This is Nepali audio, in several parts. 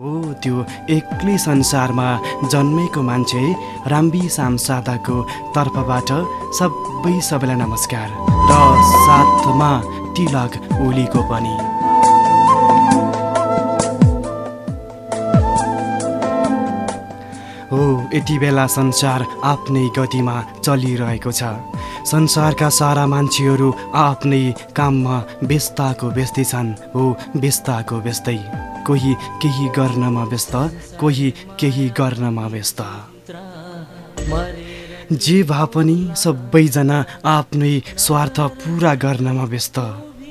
हो त्यो एक्लै संसारमा जन्मेको मान्छे राम्बी साम सादाको तर्फबाट सबै सबैलाई नमस्कार। र साथमा तिलक ओलीको पनि। हो यति बेला संसार आफ्नै गतिमा चलिरहेको छ। संसारका सारा मान्छेहरू आफ्नै काममा व्यस्तको व्यस्तै छन्। हो व्यस्तको व्यस्तै। कोही केही गर्नमा व्यस्त कोही केही गर्नमा व्यस्त। जे भए पनि सबैजना आफ्नै स्वार्थ पुरा गर्नमा व्यस्त।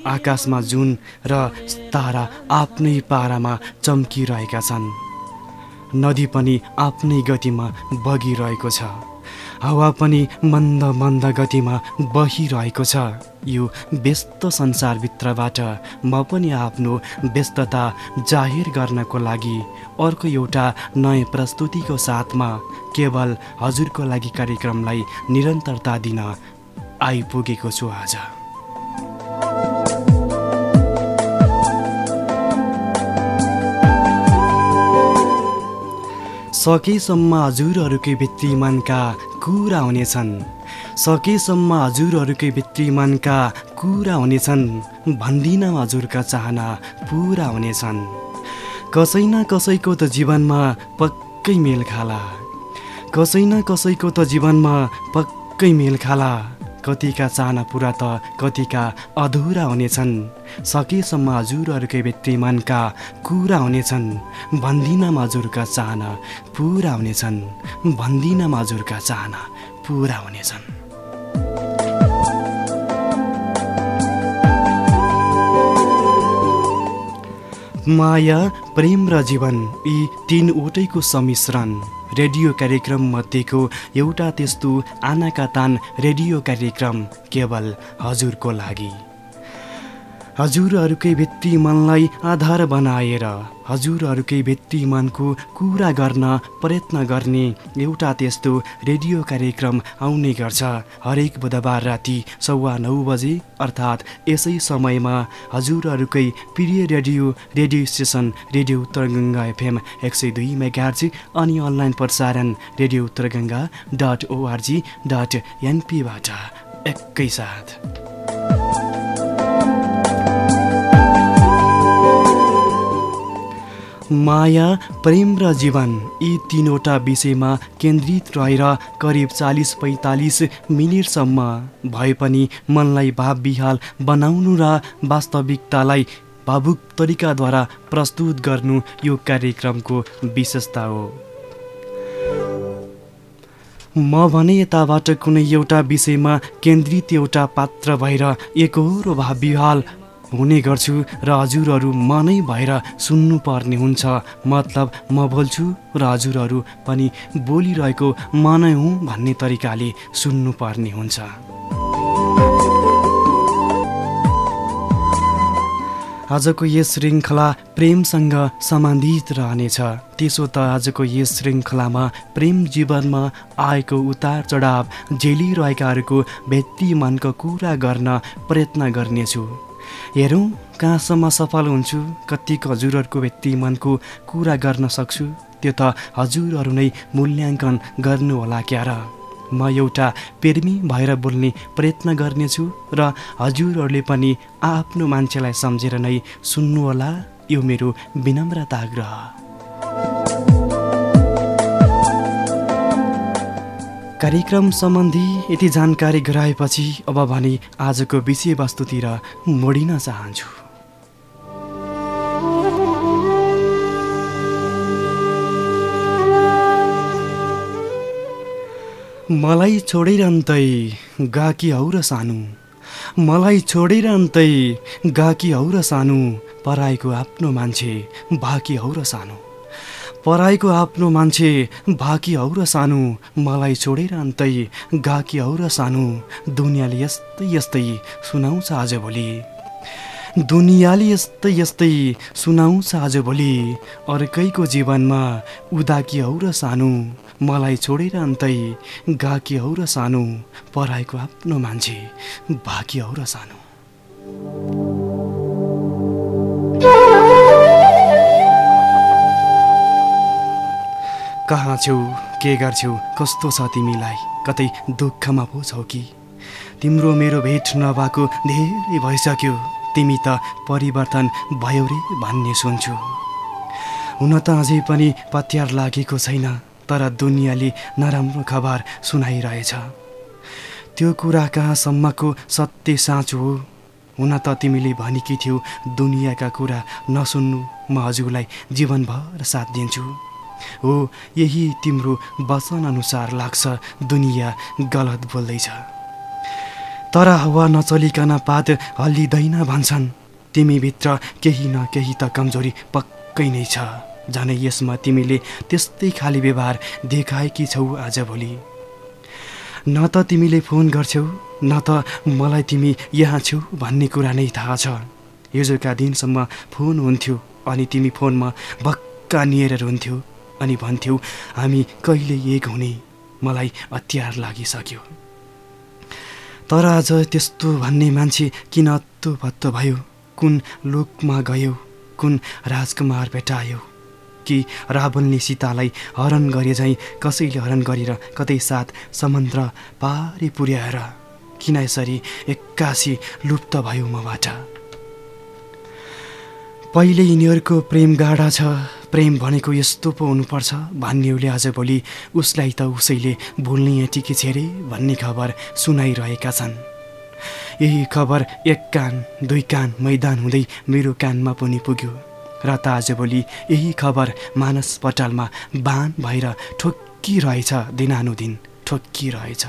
आकाशमा जुन र तारा आफ्नै पारामा चम्किरहेका छन् नदी पनि आफ्नै गतिमा बगिरहेको छ। हावा पनि मन्द मन्द गतिमा बहिरहेको छ। यो व्यस्त संसारभित्रबाट म पनि आफ्नो व्यस्तता जाहेर गर्नको लागि अर्को एउटा नयाँ प्रस्तुतिको साथमा केवल हजुरको लागि कार्यक्रमलाई निरन्तरता दिन आइपुगेको छु आज। सकेसम्म हजुरहरूकै भित्री मनका कुरा हुनेछन् सकेसम्म हजुरहरूकै भित्री मनका कुरा हुनेछन् भन्दिनँ हजुरका चाहना पुरा हुनेछन् कसै न कसैको त जीवनमा पक्कै मेल खाला। कसै न कसैको त जीवनमा पक्कै मेल खाला। कतिका चाहना पुरा त कतिका अधुरा हुनेछन् सकेसम्म हजुरहरूकै भित्री मनका कुरा हुनेछन्। भन्दिनँ हजुरका चाहना पुरा हुनेछन्। भन्दिनँ हजुरका चाहना पुरा हुनेछन्। माया प्रेम र जीवन यी तिनवटैको सम्मिश्रण। रेडियो कार्यक्रम मध्येको एउटा त्यस्तो आनाका तान रेडियो कार्यक्रम केवल हजुरको लागि। हजुरहरूकै भित्री मनलाई आधार बनाएर हजुरहरूकै भित्री मनको कुरा गर्न प्रयत्न गर्ने एउटा त्यस्तो रेडियो कार्यक्रम आउने गर्छ। हरेक बुधबार राति सवा नौ बजे अर्थात् यसै समयमा हजुरहरूकै प्रिय radio radio station radio Uttar Ganga FM एक सय दुई मेगार्जी अनि अनलाइन प्रसारण radio Uttar Ganga dot org dot एनपीबाट एकैसाथ माया प्रेम र जीवन यी तिनवटा विषयमा केन्द्रित रहेर करिब चालिस पैँतालिस मिनटसम्म भए पनि मनलाई भाव विहाल बनाउनु र वास्तविकतालाई भावुक तरिकाद्वारा प्रस्तुत गर्नु यो कार्यक्रमको विशेषता हो। म भने यताबाट कुनै एउटा विषयमा केन्द्रित एउटा पात्र भएर एकहोरो भाव विहाल हुने गर्छु र हजुरहरू मनै भएर सुन्नुपर्ने हुन्छ। मतलब म बोल्छु र हजुरहरू पनि बोलिरहेको मनै हुँ भन्ने तरिकाले सुन्नुपर्ने हुन्छ। आजको यस श्रृङ्खला प्रेमसँग सम्बन्धित रहनेछ। त्यसो त आजको यस श्रृङ्खलामा प्रेम जीवनमा आएको उतार चढाव झेलिरहेकाहरूको व्यक्ति मनको कुरा गर्न प्रयत्न गर्नेछु। हेरौँ कहाँसम्म सफल हुन्छु कतिको हजुरहरूको व्यक्ति मनको कुरा गर्न सक्छु? त्यो त हजुरहरू नै मूल्याङ्कन गर्नुहोला क्या र म एउटा प्रेमी भएर बोल्ने प्रयत्न गर्नेछु र हजुरहरूले पनि आफ्नो मान्छेलाई सम्झेर नै सुन्नुहोला यो मेरो विनम्रता आग्रह। कार्यक्रम सम्बन्धी यति जानकारी गराएपछि अब भने आजको विषयवस्तुतिर मोडिन चाहन्छु। मलाई छोडेर अन्तै गाकी हौ र सानो? मलाई छोडेर अन्तै गाकी हौ र सानो? पराएको आफ्नो मान्छे बाँकी हौ र सानो? पराएको आफ्नो मान्छे बाँकी हौ र सानो मलाई छोडेर अन्तै गाकी हौ र सानो दुनियाँले यस्तै यस्तै सुनाउँछ आजभोलि। दुनियाँले यस्तै यस्तै सुनाउँछ आजभोलि अर्कैको जीवनमा उदाकी हौ र सानो मलाई छोडेर अन्तै गाकी हौ र सानो पराएको आफ्नो मान्छे बाँकी हौ र सानो। कहाँ छेउ? के गर्छौ कस्तो छ तिमीलाई? कतै दुःखमा पो छौ कि? तिम्रो मेरो भेट नभएको धेरै भइसक्यो। तिमी त परिवर्तन भयो रे भन्ने सुन्छु। हुन त अझै पनि पत्यार लागेको छैन तर दुनियाँले नराम्रो खबर सुनाइरहेछ। त्यो कुरा कहाँसम्मको सत्य साँचो हो? हुन त तिमीले भनेकी थियौ दुनियाँका कुरा नसुन्नु म हजुरलाई जीवनभर साथ दिन्छु। हो यही तिम्रो वचनअनुसार लाग्छ दुनियाँ गलत बोल्दैछ। तर हावा नचलिकन पात हल्लिँदैन भन्छन्। तिमीभित्र केही न केही त कमजोरी पक्कै नै छ। झनै यसमा तिमीले त्यस्तै खाली व्यवहार देखाएकी छौ आजभोलि न त तिमीले फोन गर्छौ न त मलाई तिमी यहाँ छौ भन्ने कुरा नै थाहा छ। हिजोका दिनसम्म फोन हुन्थ्यो अनि तिमी फोनमा भक्का निएर हुन्थ्यौ। अनि भन्थ्यौ हामी कहिले एक हुने? मलाई अत्यार लागिसक्यो। तर आज त्यस्तो भन्ने मान्छे किन अत्तो भत्तो भयो? कुन लोकमा गयो? कुन राजकुमार भेटायो? कि रावणले सीतालाई हरण गरे झैँ कसैले हरण गरेर कतै साथ समुद्र पारी पुर्याएर? किन यसरी एक्कासी लुप्त भयो मबाट? पहिले यिनीहरूको प्रेम गाढा छ। प्रेम भनेको यस्तो पो हुनुपर्छ। भन्नेहरूले आजभोलि उसलाई त उसैले भुल्ने टिके छेरे भन्ने खबर सुनाइरहेका छन्। यही खबर एक कान दुई कान मैदान हुँदै मेरो कानमा पनि पुग्यो। र त आजभोलि यही खबर मानस पटालमा बान भएर ठोक्किरहेछ दिनानुदिन ठोक्किरहेछ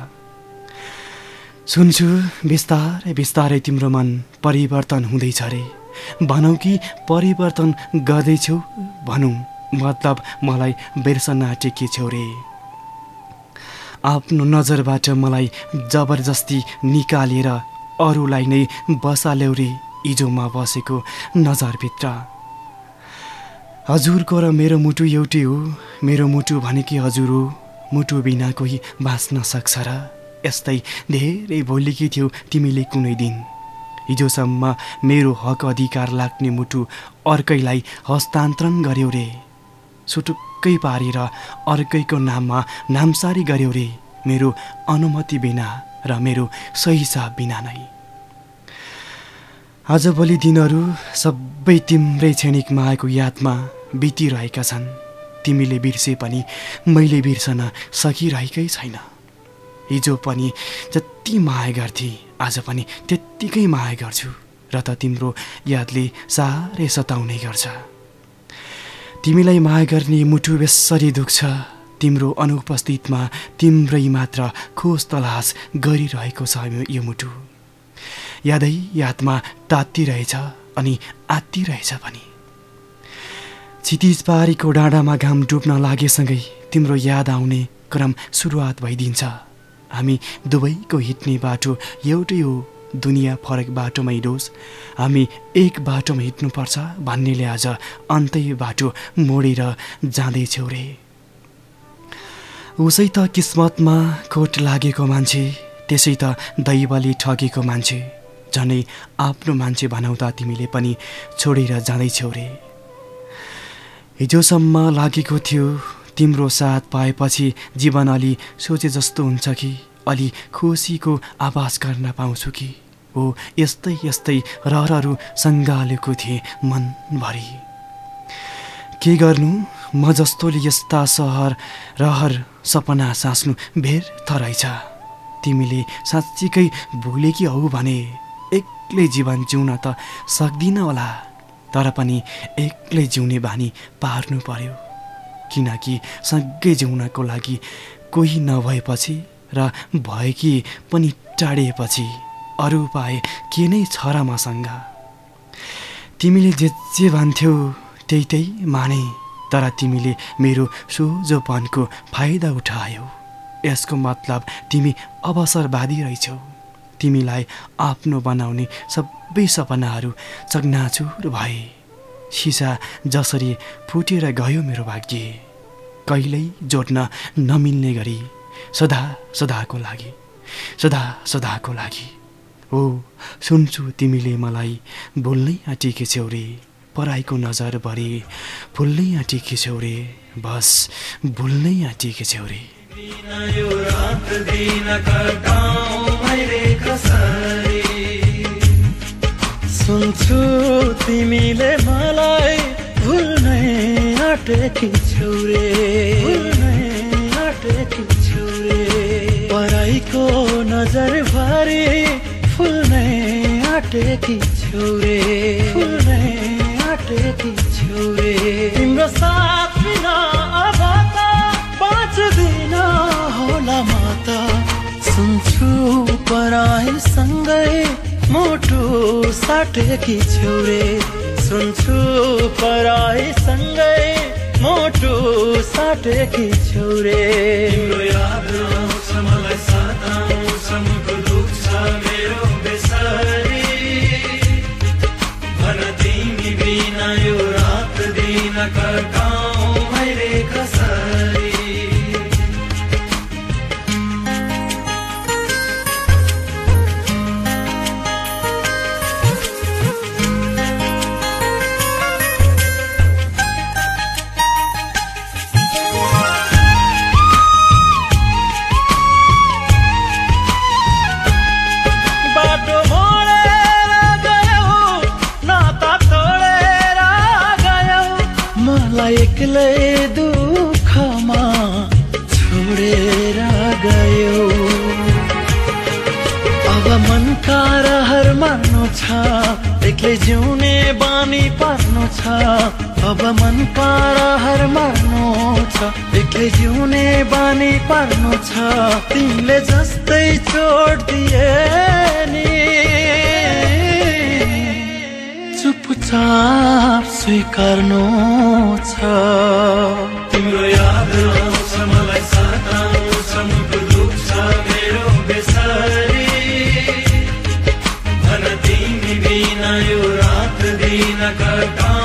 सुन्छु बिस्तारै बिस्तारै तिम्रो मन परिवर्तन हुँदैछ रे। भनौ कि परिवर्तन गर्दैछौ। भनौँ मतलब मलाई बिर्सन टेकेछौ रे। आफ्नो नजरबाट मलाई जबरजस्ती निकालेर अरूलाई नै बसाल्यौ रे इजोमा बसेको नजरभित्र। हजुरको र मेरो मुटु एउटै हो। मेरो मुटु भनेकै हजुर हो। मुटु बिना कोही बाँच्न सक्छ र। यस्तै धेरै भोलिकी थियौ तिमीले कुनै दिन। हिजोसम्म मेरो हक अधिकार लाग्ने मुटु अर्कैलाई हस्तान्तरण गर्यौ रे। सुटुक्कै पारेर अर्कैको नाममा नामसारी गर्यौ रे मेरो अनुमति बिना र मेरो सही साह बिना नै। आजभोलि दिनहरू सबै तिम्रै क्षणिक मायाको यादमा बितिरहेका छन्। तिमीले बिर्से पनि मैले बिर्सन सकिरहेकै छैन। हिजो पनि जति माया गर्थे आज पनि त्यत्तिकै माया गर्छु र त तिम्रो यादले साह्रै सताउने गर्छ। तिमीलाई माया गर्ने मुटु बेसरी दुख्छ। तिम्रो अनुपस्थितमा तिम्रै मात्र खोज तलास गरिरहेको छ यो मुटु। यादै यादमा तात्तिरहेछ अनि आत्तिरहेछ पनि। क्षितिज पारीको डाँडामा घाम डुब्न लागेसँगै तिम्रो याद आउने क्रम सुरुवात भइदिन्छ। हामी दुवैको हिँड्ने बाटो एउटै हो। दुनियाँ फरक बाटोमा हिँडोस्। हामी एक बाटोमा हिँड्नुपर्छ भन्नेले आज अन्तै बाटो मोडेर जाँदैछौ रे। उसै त किस्मतमा खोट लागेको मान्छे त्यसै त दैवले ठगेको मान्छे झनै आफ्नो मान्छे भनाउँदा तिमीले पनि छोडेर जाँदैछौ रे। हिजोसम्म लागेको थियो तिम्रो साथ पाएपछि जीवन अलि सोचे जस्तो हुन्छ कि अलि खुसीको आवाज गर्न पाउँछु कि? यस्तै यस्तै रहरहरू सङ्गालेको थिएँ मनभरि। के गर्नु? म जस्तोले यस्ता सहर रहर सपना साँच्नु व्यर्थ रहेछ। तिमीले साँच्चीकै भुलेकी हौ भने एक्लै जीवन जिउन त सक्दिनँ होला तर पनि एक्लै जिउने बानी पार्नु पर्यो। किनकि सँगै जिउनको लागि कोही नभएपछि र भएकी पनि टाढिएपछि अरू उपाय के नै छ र मसँग? तिमीले जे जे भन्थ्यौ त्यही त्यही माने तर तिमीले मेरो सोझोपनको फाइदा उठायौ। यसको मतलब तिमी अवसरवादी रहेछौ। तिमीलाई आफ्नो बनाउने सबै सपनाहरू चकनाचुर भए। सिसा जसरी फुटेर गयो मेरो भाग्य कहिल्यै जोड्न नमिल्ने गरी। सदा सदाको लागि सदा सदाको लागि। हो सुन्छु तिमीले मलाई। बोल्नै आँटेकी छेउ रे पराईको नजरभरि भुल्नै आँटेकी छेउरे बस भुल्नै आँटेकी छेउरे सुन्छु तिमीले मलाई भुल्नै आँटेकी छेउरे भुल्नै आँटेकी छेउरे पराईको नजर भरि फुल्नै आँटेकी छेउरे फुल्नै आँटेकी छेउरे तिम्रो साथ बिना अब त बाँच्दिन होला माता। सुन्छु पराईसँगै मोटो साटेकी छेउरे सुन्छु पराईसँगै मोटो साटेकी छेउरे तिम्रो याद आउँछ मलाई सताउँछ मुख दुख्छ मेरो। दिन कटाउँ मैले कसरी अब मनका रहर मार्नु छ एक्लै जिउने बानी पर्नु छ। अब मनका रहर मार्नु छ एक्लै जिउने बानी पर्नु छ। तिमीले जस्तै छोड दिए नि। चुपचाप स्वीकार्नु छ। तिम्रो याद रात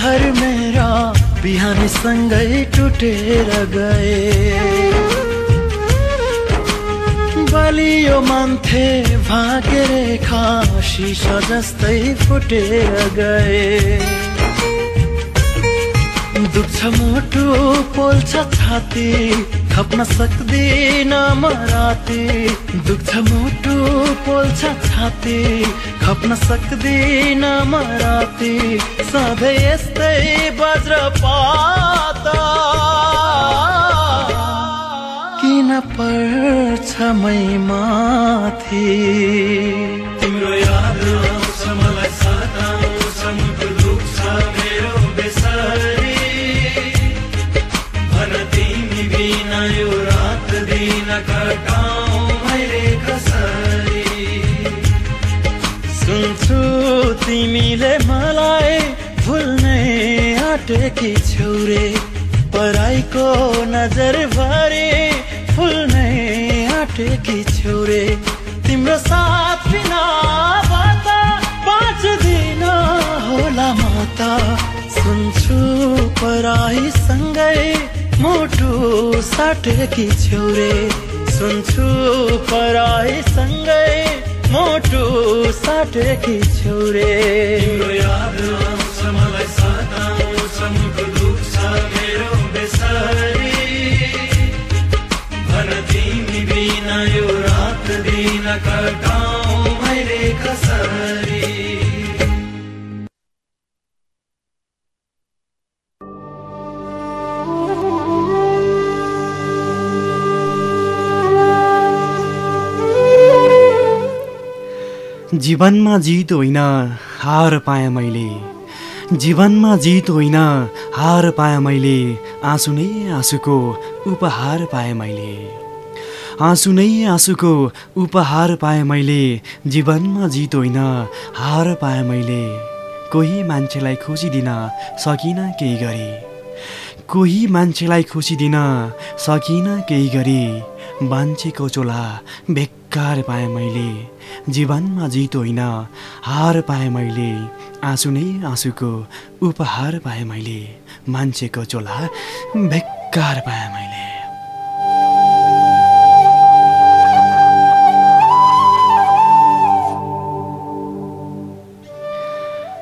रहर मेरा बिहानीसँगै टुटेर गए। बलियो मान्थे भाग्य रेखा जस्तै फुटेर गए। दुख्छ मुटु पोल्छ छाती खप्न सक्दिन म राति दुख्छ मुटु पोल्छ छाती। खप्न सक्दिन म राति सधैँ यस्तै वज्रपात। किन पर्छ मै माथि? तिमीले मलाई भुल्नै आँटेकी छेउरे पराईको नजर भरे फुल्नै आँटेकी छेउरे तिम्रो साथ बिना बाँच्दिन होला माता सुन्छु पराईसँगै मोटु साटेकी छेउरे सुन्छु पराईसँगै मोटु साटेकी छेउरे तिम्रो याद आउँछ मलाई सताउँछ मुख दुख्छ मेरो बेसरी। भन तिमी बिना यो रात दिन कटाउँ मैले कसरी। जीवनमा जित होइन हार पाएँ मैले। जीवनमा जित होइन हार पाएँ मैले। आँसु नै आँसुको उपहार पाएँ मैले। आँसु नै आँसुको उपहार पाएँ मैले। जीवनमा जित होइन हार पाएँ मैले। कोही मान्छेलाई खुसी दिन सकिनँ केही गरी। कोही मान्छेलाई खुसी दिन सकिनँ केही गरी। मान्छेको चोला बेकार पाएँ मैले। जीवनमा जित होइन हार पाएँ मैले। आँसु नै आँसुको उपहार पाएँ मैले। मान्छेको चोला बेकार पाएँ मैले।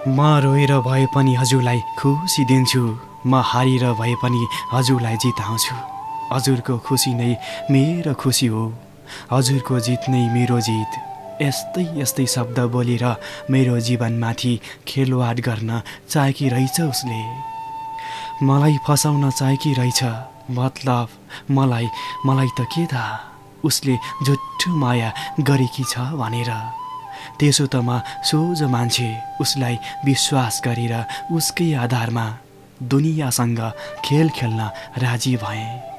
म रोएर भए पनि हजुरलाई खुसी दिन्छु। म हारेर भए पनि हजुरलाई जिताउँछु। हजुरको खुसी नै मेरो खुसी हो। हजुरको जित नै मेरो जित। यस्तै यस्तै शब्द बोलेर मेरो जीवनमाथि खेलवाड गर्न चाहेकी रहेछ उसले। मलाई फसाउन चाहेकी रहेछ मतलब मलाई मलाई त के थाहा उसले झुट्ठो माया गरेकी छ भनेर। त्यसो त म सोझो मान्छे उसलाई विश्वास गरेर उसकै आधारमा दुनियाँसँग खेल खेल्न राजी भएँ।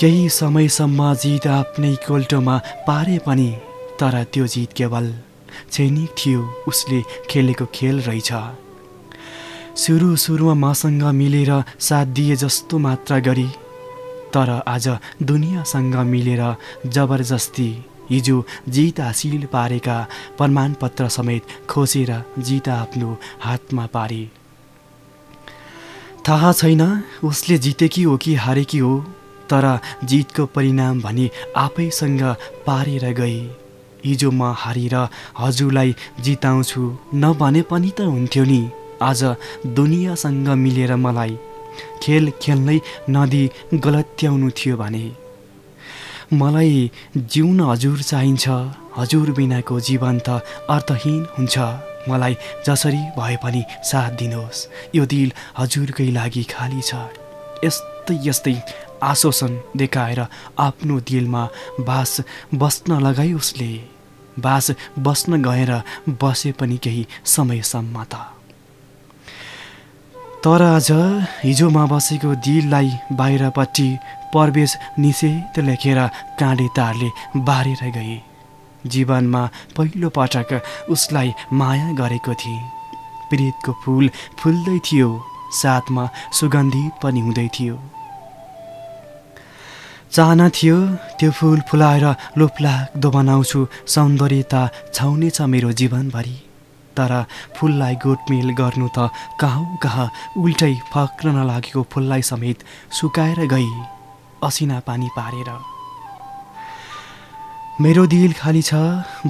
केही समयसम्म जित आफ्नै कोल्टोमा पारे पनि तर त्यो जित केवल क्षणिक थियो उसले खेलेको खेल रहेछ। सुरु सुरुमा मसँग मिलेर साथ दिए जस्तो मात्र गरी तर आज दुनियाँसँग मिलेर जबरजस्ती हिजो जित हासिल पारेका प्रमाणपत्र समेत खोसेर जित आफ्नो हातमा पारे। थाहा छैन उसले जितेकी हो कि हारेकी हो। तर जितको परिणाम भने आफैसँग पारेर गए हिजो म हारेर हजुरलाई जिताउँछु नभने पनि त हुन्थ्यो नि। आज दुनियाँसँग मिलेर मलाई खेल खेल्नै नदी गलत्याउनु थियो भने। मलाई जिउन हजुर चाहिन्छ। हजुर बिनाको जीवन त अर्थहीन हुन्छ। मलाई जसरी भए पनि साथ दिनुहोस्। यो दिल हजुरकै लागि खाली छ। यस्तै यस्तै आश्वासन देखाएर आफ्नो दिलमा बास बस्न लगाई उसले। बास बस्न गएर बसे पनि केही समयसम्म त। तर आज हिजोमा बसेको दिललाई बाहिरपट्टि प्रवेश निषेध लेखेर काँडे तारले बारेर गए। जीवनमा पहिलो पटक उसलाई माया गरेको थिएँ। प्रितको फुल फुल्दै थियो साथमा सुगन्धित पनि हुँदै थियो। चाहना थियो त्यो फुल फुलाएर लोपलाग्दो बनाउँछु सौन्दर्यता छाउनेछ मेरो जीवनभरि। तर फुललाई गोटमेल गर्नु त कहाँ कहाँ? उल्टै फक्र नलागेको फुललाई समेत सुकाएर गई असिना पानी पारेर। मेरो दिल खाली छ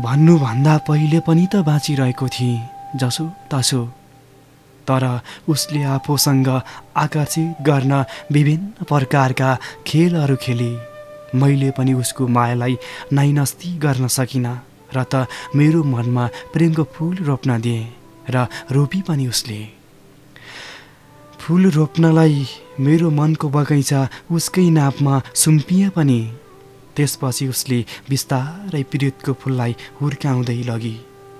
भन्नुभन्दा पहिले पनि त बाँचिरहेको थिएँ जसो तसो तर उसले आफूसँग आकर्षित गर्न विभिन्न प्रकारका खेलहरू खेले। मैले पनि उसको मायालाई नाइनस्ती गर्न सकिनँ र त मेरो मनमा प्रेमको फुल रोप्न दिएँ र रोपी पनि उसले। फुल रोप्नलाई मेरो मनको बगैँचा उसकै नापमा सुम्पिए पनि त्यसपछि उसले बिस्तारै पीडितको फुललाई हुर्काउँदै लगी।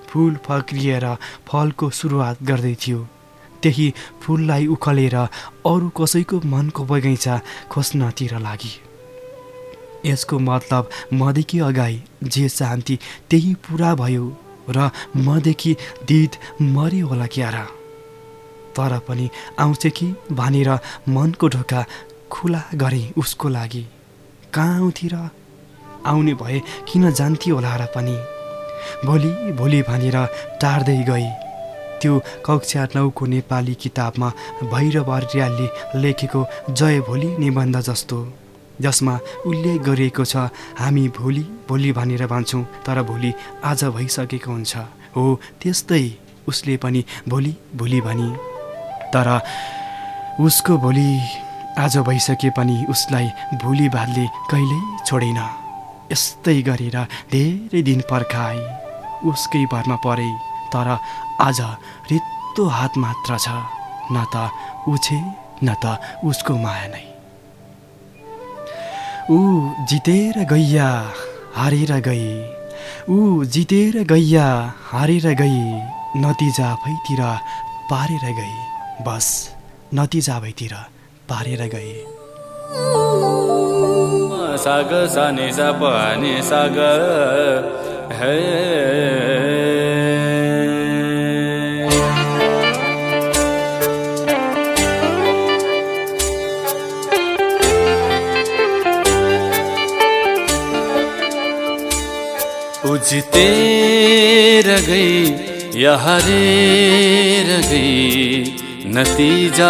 फुल फक्रिएर फलको सुरुवात गर्दै थियो। त्यही फुललाई उखलेर अरू कसैको मनको बगैँचा खोज्नतिर लागि। यसको मतलब मदेखि अगाडि जे चाहन्थे त्यही पुरा भयो र मदेखि दिद मऱ्यो होला क्यार। तर पनि आउँछ कि भनेर मनको ढोका खुला गरेँ उसको लागि। कहाँ आउँथी र आउने भए किन जान्थी होला र पनि? भोलि भोलि भनेर टार्दै गए त्यो कक्षा नौको नेपाली किताबमा भैरव आर्यालले लेखेको जय भोलि निबन्ध जस्तो। जसमा उल्लेख गरिएको छ हामी भोलि भोलि भनेर भन्छौँ तर भोलि आज भइसकेको हुन्छ। हो त्यस्तै उसले पनि भोलि भोलि भनी। तर उसको भोलि आज भइसके पनि उसलाई भोलि भातले कहिल्यै छोडेन। यस्तै गरेर धेरै दिन पर्खाए उसकै भरमा परे। तर आज रित्तो हात मात्र छ। न त उछे न त उसको माया नै। ऊ जितेर गैया हारेर गए ऊ जितेर गैया हारेर गए नतिजा आफैतिर पारेर गए बस नतिजा भइतिर पारेर गए साग साने सा पाने साग है। उजते गई या हरेर गई। नतिजा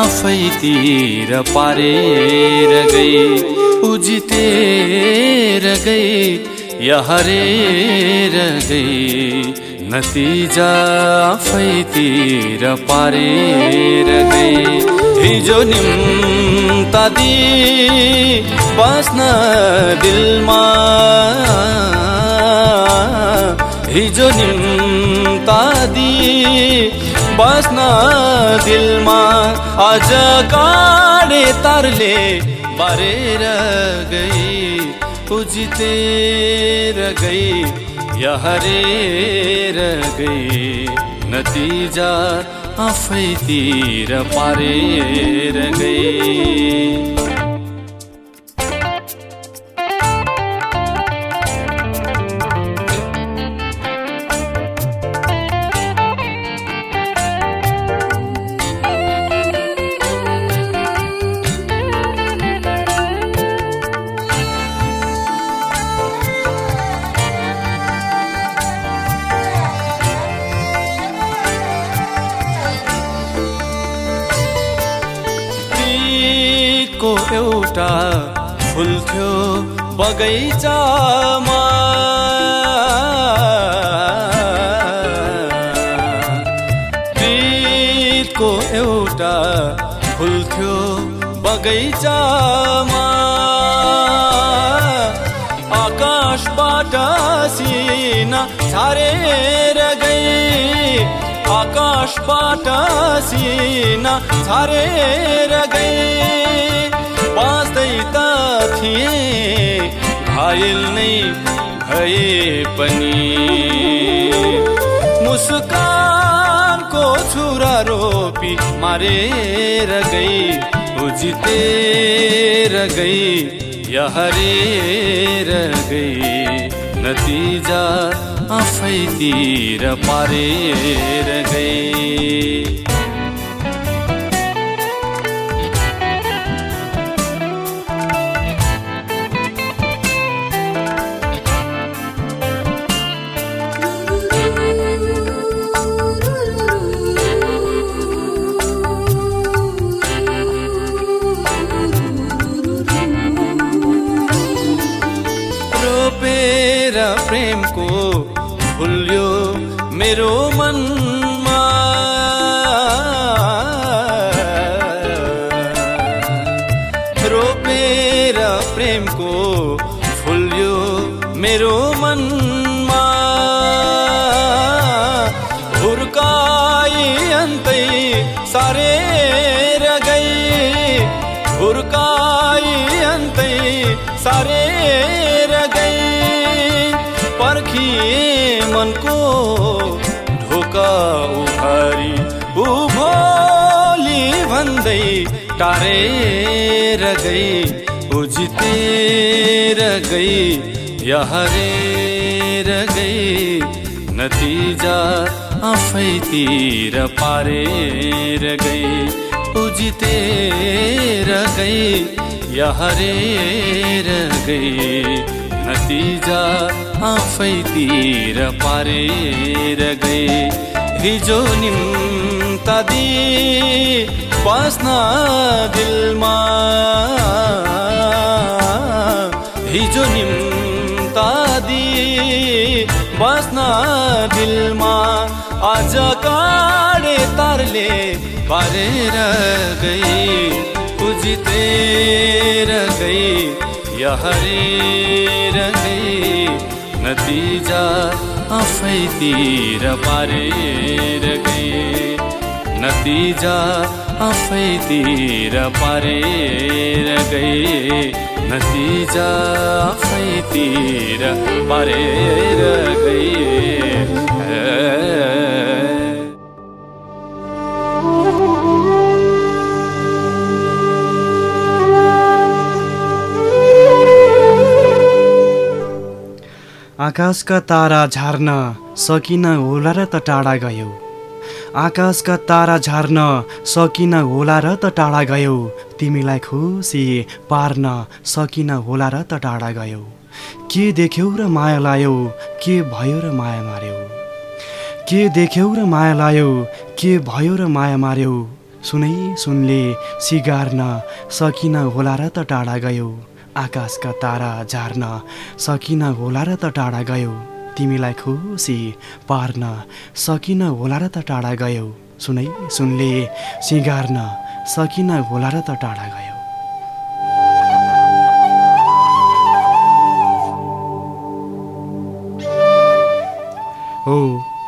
आफैतिर पारेर गई। उजितेर गई या हरेर गई। नतिजा आफैतिर पारेर गई। हिजो निम्तादी बस्न दिलमा हिजो निम्तादी बस्न दिलमा आज काडे तारले बारेर गई उजितेर गई या गई नतिजा आफैतिर पारेर गई। बगैँचामा। प्रीतको एउटा फुल थियो बगैँचामा। आकाशबाट सिना छारेर गई। आकाशबाट सिना छारेर गई। थिए घायल नै भए पनि मुस्कानको छुरा रोपी मारेर गई उजितेर गई या हरेर गई। नतिजा आफैतिर पारेर गई। सारेर गई हुर्काई अन्तै सारेर गई पर्खिए मनको ढोका उखारी ऊ भोलि भन्दै टारेर गई उजितेर गई या हरेर गई नतिजा आफैतिर पारेर गई उजितेर गई या हरेर गई। नतिजा आफैतिर पारेर गई। हिजो निम्तादी बस्न दिलमा। हिजो निम्तादी बस्न दिलमा। आज काडे तारले पारेर गई उजितेर गई या हरेर गई। नतिजा आफैतिर पारेर गई। नतिजा आफैतिर पारेर गई। नतिजा आफैतिर पारेर गई। आकाशका तारा झार्न सकिन होला र त टाढा गयो। आकाशका तारा झार्न सकिन होला र त टाढा गयो। तिमीलाई खुसी पार्न सकिन होला र त टाढा गयो। के देख्यौ र माया लायौ? के भयो र माया मार्यौ? के देख्यौ र माया लायौ? के भयो र माया मार्यौ? सुनै सुनले सिगार्न सकिन होला र त टाढा गयो। आकाशका तारा झार्न सकिन होला र त टाढा गयो। तिमीलाई खुसी पार्न सकिन होला र त टाढा गयो। सुनै सुनले सिँगार्न सकिन होला र त टाढा गयो। हो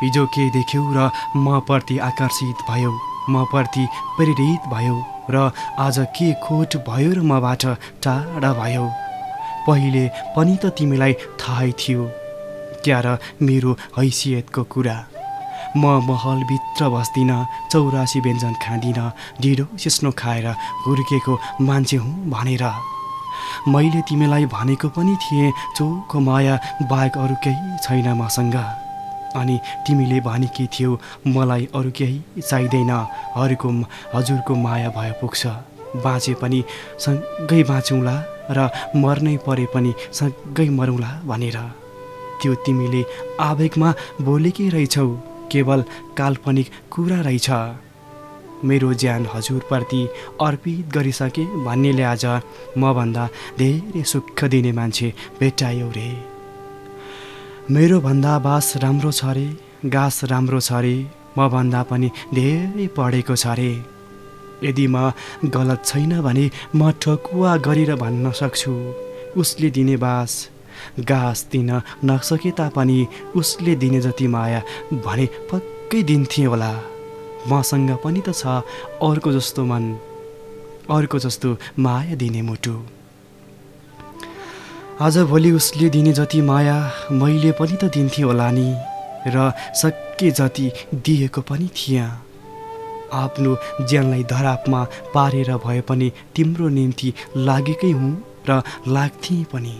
हिजो के देख्यौ र म प्रति आकर्षित भयो म प्रति प्रेरित भयो। र आज के खोट भयो र मबाट टाढा भयो? पहिले पनि त तिमीलाई थाहै थियो क्या र मेरो हैसियतको कुरा? म महलभित्र बस्दिनँ चौरासी व्यञ्जन खाँदिनँ ढिँडो सिस्नो खाएर हुर्केको मान्छे हुँ भनेर। मैले तिमीलाई भनेको पनि थिएँ चोखो माया बाहेक अरू केही छैन मसँग। अनि तिमीले भनेकी थियौ मलाई अरू केही चाहिँदैन। अरूको हजुरको माया भए पुग्छ। बाँचे पनि सँगै बाँचौँला र मर्नै परे पनि सँगै मरौँला भनेर। त्यो तिमीले आवेगमा बोलेकै रहेछौ? केवल काल्पनिक कुरा रहेछ। मेरो ज्यान हजुरप्रति अर्पित गरिसके भन्नेले आज मभन्दा धेरै सुख दिने मान्छे भेटायो रे। मेरो भन्दा बास राम्रो छ रे गास राम्रो छ रे मभन्दा पनि धेरै पढेको छ रे। यदि म गलत छैन भने म ठकुवा गरेर भन्न सक्छु उसले दिने बास। घाँस दिन नसके तापनि उसले दिने जति माया भने पक्कै दिन्थे होला। मसँग पनि त छ अर्को जस्तो मन अर्को जस्तो माया दिने मुटु। आजभोलि उसले दिने जति माया मैले पनि त दिन्थेँ होला नि र सके जति दिएको पनि थिएँ। आफ्नो ज्यानलाई धरापमा पारेर भए पनि तिम्रो निम्ति लागेकै हुँ र लाग्थेँ पनि।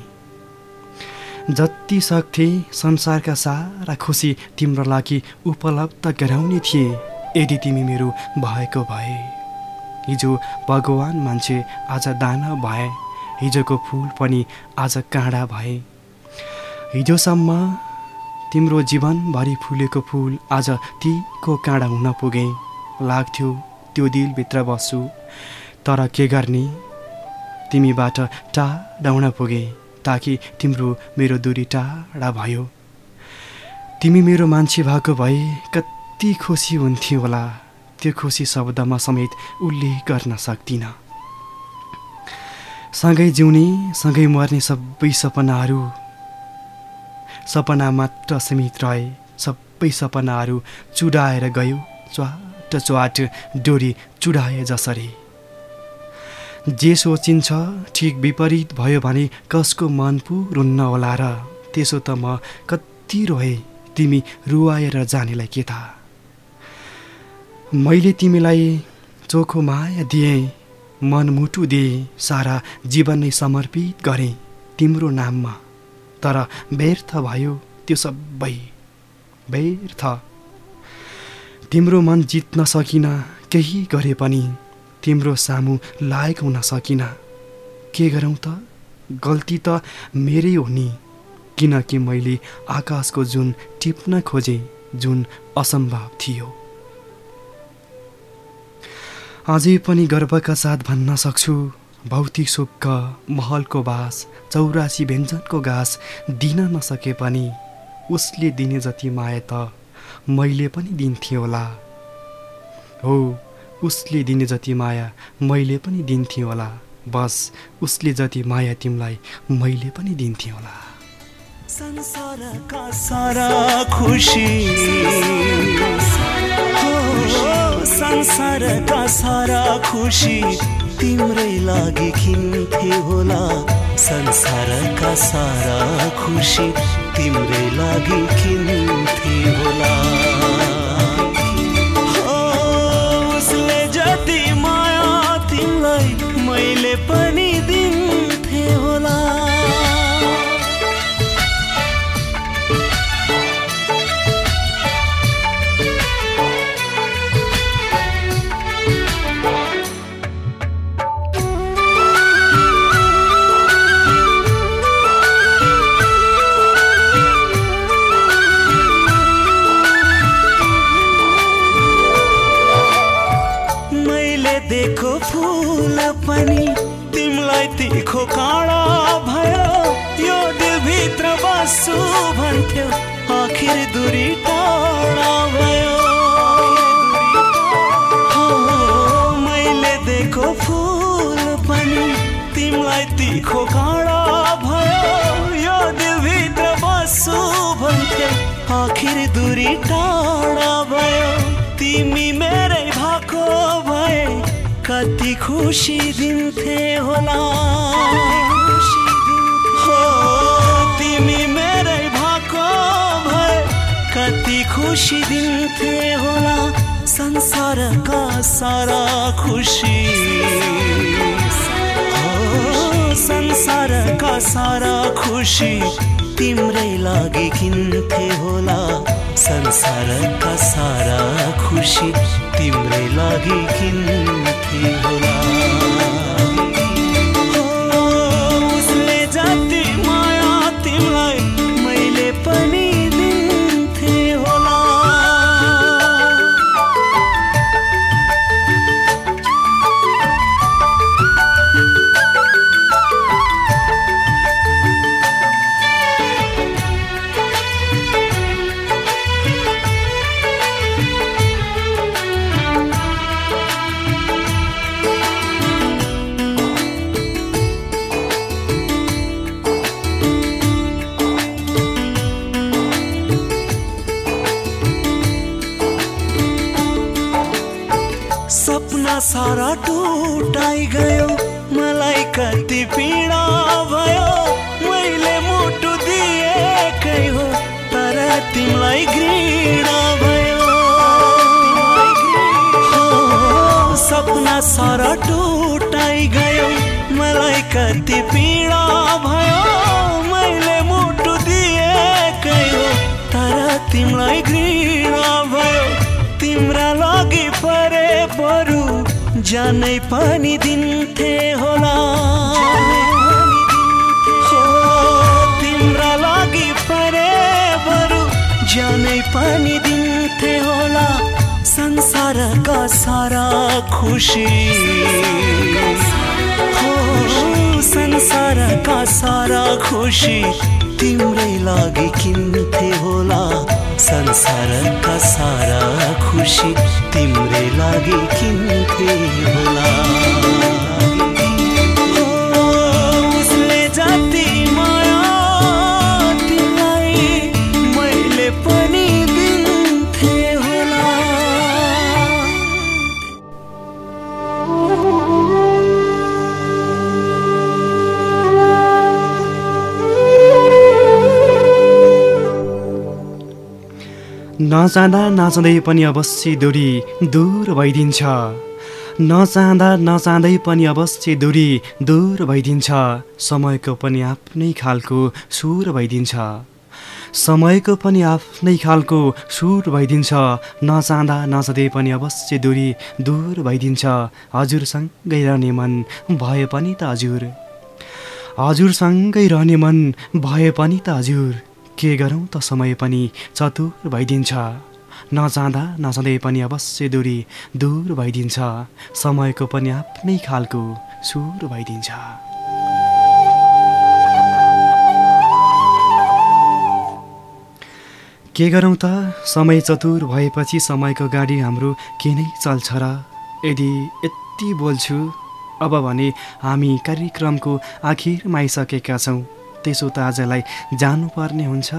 जति सक्थे संसारका सारा खुसी तिम्रो लागि उपलब्ध गराउने थिए यदि तिमी मेरो भएको भए। हिजो भगवान् मान्छे आज दाना भए। हिजोको फुल पनि आज काँडा भए। हिजोसम्म तिम्रो जीवनभरि फुलेको फुल आज तीको काँडा हुन पुगे। लाग्थ्यो त्यो दिलभित्र बस्छु। तर के गर्ने? तिमीबाट टाढा हुन पुगे ताकि तिम्रो मेरो दूरी टाढा भयो। तिमी मेरो मान्छे भएको भए कति खुसी हुन्थ्यो होला। त्यो खुसी शब्दमा समेत उल्लेख गर्न सक्दिनँ। सँगै जिउने सँगै मर्ने सबै सपनाहरू। सपना मात्र सीमित रहे सबै सपनाहरू चुडाएर गयो च्वाट च्वाट डोरी चुडाए जसरी। जे सोचिन्छ ठिक विपरीत भयो भने कसको मन पो रुन्न होला र त्यसो त म कति रोएँ तिमी रुवाएर जानेलाई के थाहा? मैले तिमीलाई चोखो माया दिएँ मनमुटु दिएँ सारा जीवन नै समर्पित गरेँ तिम्रो नाममा। तर व्यर्थ भयो त्यो सबै। व्यर्थ। तिम्रो मन जित्न सकिन केही गरे पनि तिम्रो सामु लायक हुन सकिन। के गरौँ त? गल्ती त मेरै हो नि। किनकि मैले आकाशको जुन टिप्न खोजेँ जुन असम्भव थियो। अझै पनि गर्वका साथ भन्न सक्छु भौतिक सुख महलको बास चौरासी व्यञ्जनको घाँस दिन नसके पनि उसले दिने जति माया त मैले पनि दिन्थेँ होला। हो उसले दिने जति माया मैले पनि दिन्थेँ होला बस उसले जति माया तिमीलाई मैले पनि दिन्थेँ होला। संसारका सारा खुसी संसारका सारा खुसी तिम्रै लागि किन्थे होला। संसारका सारा खुसी तिम्रै लागि किन्थे होला। सारा खुसी। संसारका सारा खुसी तिम्रै लागि किन्थे होला। संसारका सारा खुसी तिम्रै लागि किन्थे होला। मलाई कति पीडा भयो मैले मुटु दिएकै हो। तर तिमीलाई घृणा भयो तिम्रा लागि परे बरु जानै पनि दिन्थे होला। तिम्रा लागि परे बरु जानै पनि दिन्थे होला। संसारका सारा खुसी हो संसारका सारा खुशी। तिम्रै लागि किन्थे होला। संसारका सारा खुशी। तिम्रै लागि किन्थे होला। नचाहँदा नाच्दै पनि अवश्य दूरी दूर भइदिन्छ। नचाहँदा नचाहँदै पनि अवश्य दूरी दूर भइदिन्छ। समयको पनि आफ्नै खालको सुर भइदिन्छ। समयको पनि आफ्नै खालको सुर भइदिन्छ। नचाहँदा नचाहँदै पनि अवश्य दूरी दूर भइदिन्छ। हजुरसँगै रहने मन भए पनि त हजुर। हजुरसँगै रहने मन भए पनि त हजुर। के गरौँ त समय पनि चतुर भइदिन्छ। नचाहँदा नचाहँदै पनि अवश्य दूरी दूर भइदिन्छ। समयको पनि आफ्नै खालको सुर भइदिन्छ। के गरौँ त? समय चतुर भएपछि समयको गाडी हाम्रो के नै चल्छ र? यदि यति बोल्छु अब भने हामी कार्यक्रमको आखिरमा आइसकेका छौँ। त्यसो त आजलाई जानुपर्ने हुन्छ।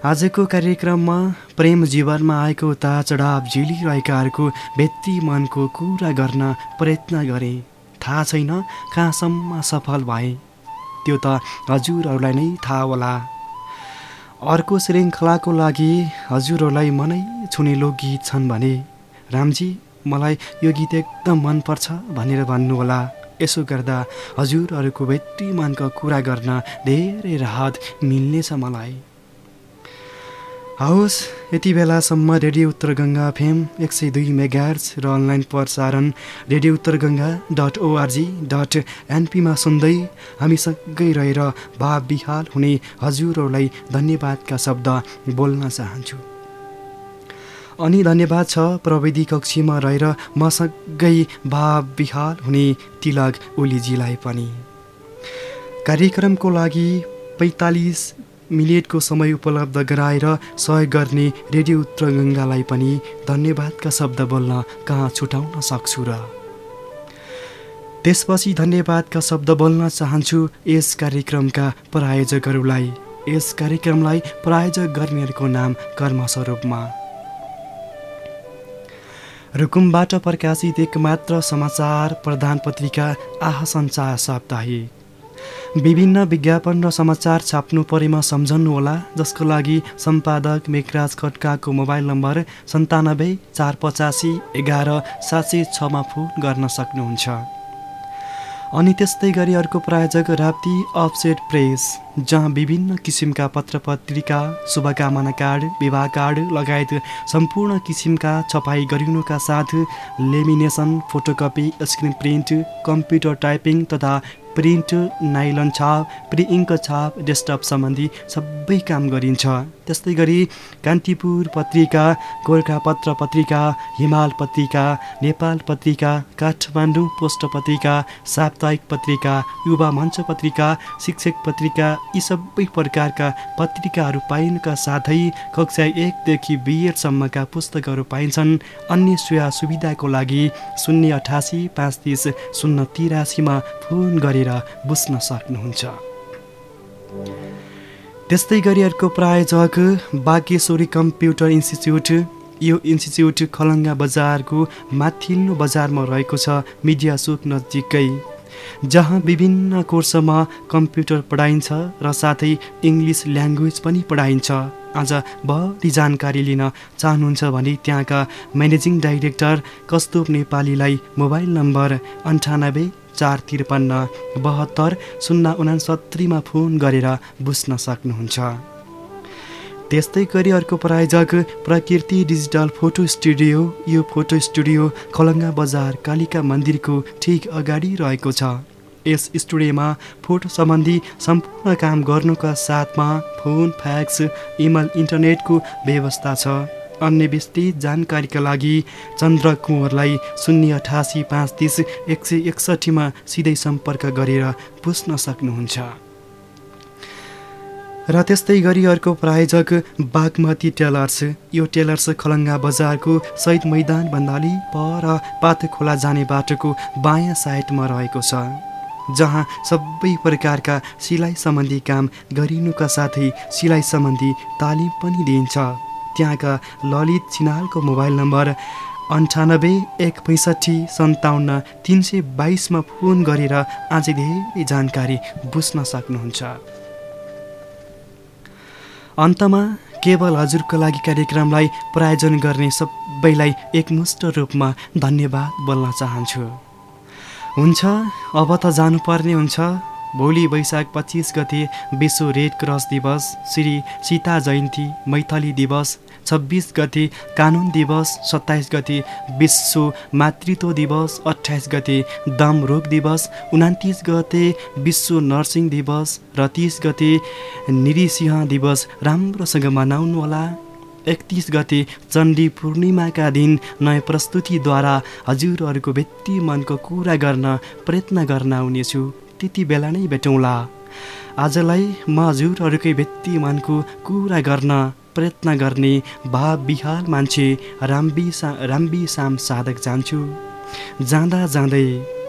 आजको कार्यक्रममा प्रेम जीवनमा आएको उतार चढाव झिलिरहेकाहरूको व्यक्ति मनको कुरा गर्न प्रयत्न गरेँ। थाहा छैन कहाँसम्म सफल भए। त्यो त हजुरहरूलाई नै थाहा होला। अर्को श्रृङ्खलाको लागि हजुरहरूलाई मनै छुने लोकगीत छन् भने रामजी मलाई यो गीत एकदम मनपर्छ भनेर भन्नुहोला। यसो गर्दा हजुरहरूको व्यक्ति मनको कुरा गर्न धेरै राहत मिल्नेछ मलाई। हवस् यति बेलासम्म रेडियो उत्तर गङ्गा फेम एक सय दुई मेगार्स र अनलाइन प्रसारण radio Uttar Ganga dot ORG dot एनपीमा सुन्दै हामीसँगै रहेर भाव विहाल हुने हजुरहरूलाई धन्यवादका शब्द बोल्न चाहन्छु। अनि धन्यवाद छ प्रविधि कक्षीमा रहेर मसँगै भाव विहाल हुने तिलक ओलीजीलाई पनि। कार्यक्रमको लागि पैँतालिस मिनेटको समय उपलब्ध गराएर सहयोग गर्ने रेडियो उत्तर गङ्गालाई पनि धन्यवादका शब्द बोल्न कहाँ छुटाउन सक्छु र। त्यसपछि धन्यवादका शब्द बोल्न चाहन्छु यस कार्यक्रमका प्रायोजकहरूलाई। यस कार्यक्रमलाई प्रायोजक गर्नेहरूको नाम कर्मस्वरूपमा रुकुमबाट प्रकाशित एकमात्र समाचार प्रधान पत्रिका आह सञ्चार साप्ताहिक। विभिन्न विज्ञापन र समाचार छाप्नु परेमा सम्झनुहोला जसको लागि सम्पादक मेघराज खड्काको मोबाइल नम्बर सन्तानब्बे चार पचासी एघार सात सय छमा फोन गर्न सक्नुहुन्छ। अनि त्यस्तै गरी अर्को प्रायोजक राप्ती अफसेट प्रेस जहाँ विभिन्न किसिमका पत्र पत्रिका शुभकामना कार्ड विवाह कार्ड लगायत सम्पूर्ण किसिमका छपाई गरिनुका साथ lamination photocopy screen print computer typing तथा प्रिन्ट नाइलन छाप प्रि इङ्क छाप डेस्कटप सम्बन्धी सबै काम गरिन्छ। त्यस्तै गरी कान्तिपुर पत्रिका गोर्खापत्र पत्रिका हिमाल पत्रिका नेपाल पत्रिका काठमाडौँ पोस्ट पत्रिका साप्ताहिक पत्रिका युवा मञ्च पत्रिका शिक्षक पत्रिका यी सबै प्रकारका पत्रिकाहरू पाइनुका साथै कक्षा एकदेखि बिएडसम्मका पुस्तकहरू पाइन्छन्। अन्य सेवा सुविधाको लागि शून्य अठासी पाँच तिस शून्य तिरासीमा फोन गरेर बुझ्न सक्नुहुन्छ। त्यस्तै गरी अर्को प्रायोजक बागेश्वरी कम्प्युटर इन्स्टिच्युट। यो इन्स्टिच्युट खलङ्गा बजारको माथिल्लो बजारमा रहेको छ मिडिया सुक नजिकै। जहाँ विभिन्न कोर्समा कम्प्युटर पढाइन्छ र साथै इङ्ग्लिस ल्याङ्ग्वेज पनि पढाइन्छ। आज बढी जानकारी लिन चाहनुहुन्छ भने त्यहाँका म्यानेजिङ डाइरेक्टर कस्तुप नेपालीलाई मोबाइल नम्बर अन्ठानब्बे चार त्रिपन्न बहत्तर शून्य उनासत्तरीमा फोन गरेर बुझ्न सक्नुहुन्छ। त्यस्तै गरी अर्को प्रायोजक प्रकृति डिजिटल फोटो स्टुडियो। यो फोटो स्टुडियो खलङ्गा बजार कालिका मन्दिरको ठिक अगाडि रहेको छ। यस स्टुडियोमा फोटो सम्बन्धी सम्पूर्ण काम गर्नुका साथमा फोन फ्याक्स इमेल इन्टरनेटको व्यवस्था छ। अन्य विस्तृत जानकारीका लागि चन्द्र कुँवरलाई शून्य अठासी पाँच तिस एक सय एकसट्ठीमा सिधै सम्पर्क गरेर बुझ्न सक्नुहुन्छ। र त्यस्तै गरी अर्को प्रायोजक बागमती टेलर्स। यो टेलर्स खलङ्गा बजारको शहीद मैदान भन्दाली पर पात खोला जाने बाटोको बायाँ साइडमा रहेको छ जहाँ सबै प्रकारका सिलाइ सम्बन्धी काम गरिनुका साथै सिलाइ सम्बन्धी तालिम पनि दिइन्छ। त्यहाँका ललित चिनालको मोबाइल नम्बर अन्ठानब्बे एक पैँसठी सन्ताउन्न तिन सय बाइसमा फोन गरेर अझै धेरै जानकारी बुझ्न सक्नुहुन्छ। अन्तमा केवल हजुरको लागि कार्यक्रमलाई प्रायोजन गर्ने सबैलाई एकमुष्ट रूपमा धन्यवाद बोल्न चाहन्छु। हुन्छ अब त जानुपर्ने हुन्छ। भोलि वैशाख पच्चिस गते विश्व रेड क्रस दिवस श्री सीता जयन्ती मैथली दिवस छब्बिस गते कानुन दिवस सत्ताइस गते विश्व मातृत्व दिवस अठाइस गते दम रोग दिवस उनातिस गते विश्व नर्सिङ दिवस र तिस गते निरिसिंह दिवस राम्रोसँग मनाउनुहोला। एकतिस गते चण्डी पूर्णिमाका दिन नयाँ प्रस्तुतिद्वारा हजुरहरूको व्यक्ति मनको कुरा गर्न प्रयत्न गर्न आउनेछु। त्यति बेला नै भेटौँला। आजलाई म हजुरहरूकै व्यक्ति मनको कुरा गर्न प्रयत्न गर्ने भाव बिहाल मान्छे राम्बी सा राम्बी साम साधक जान्छु। जाँदा जाँदै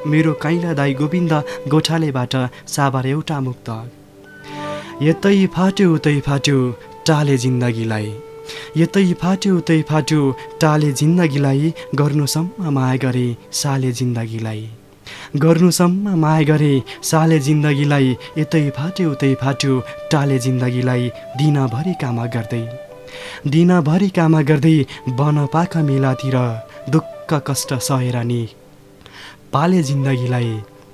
मेरो काइला दाई गोविन्द गोठालेबाट साबार एउटा मुक्त। यतै फाट्यो उतै फाट्यो टाले जिन्दगीलाई। यतै फाट्यो उतै फाट्यो टाले जिन्दगीलाई गर्नुसम्म माया गरे साले जिन्दगीलाई। गर्नुसम्म माया गरे साले जिन्दगीलाई यतै फाट्यो उतै फाट्यो टाले जिन्दगीलाई दिनभरि कामा गर्दै। दिनभरि कामा गर्दै बन पाख मेलातिर दुःख कष्ट सहेर नि। पाले जिन्दगीलाई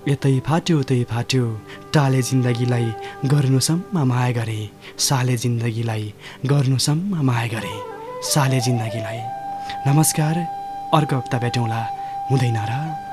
यतै फाट्यो उतै फाट्यो टाले जिन्दगीलाई गर्नुसम्म माया गरे साले जिन्दगीलाई गर्नुसम्म माया गरे साले जिन्दगीलाई। नमस्कार अर्को हप्ता भेटौँला। हुँदैन र।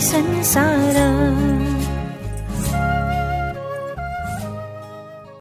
संसार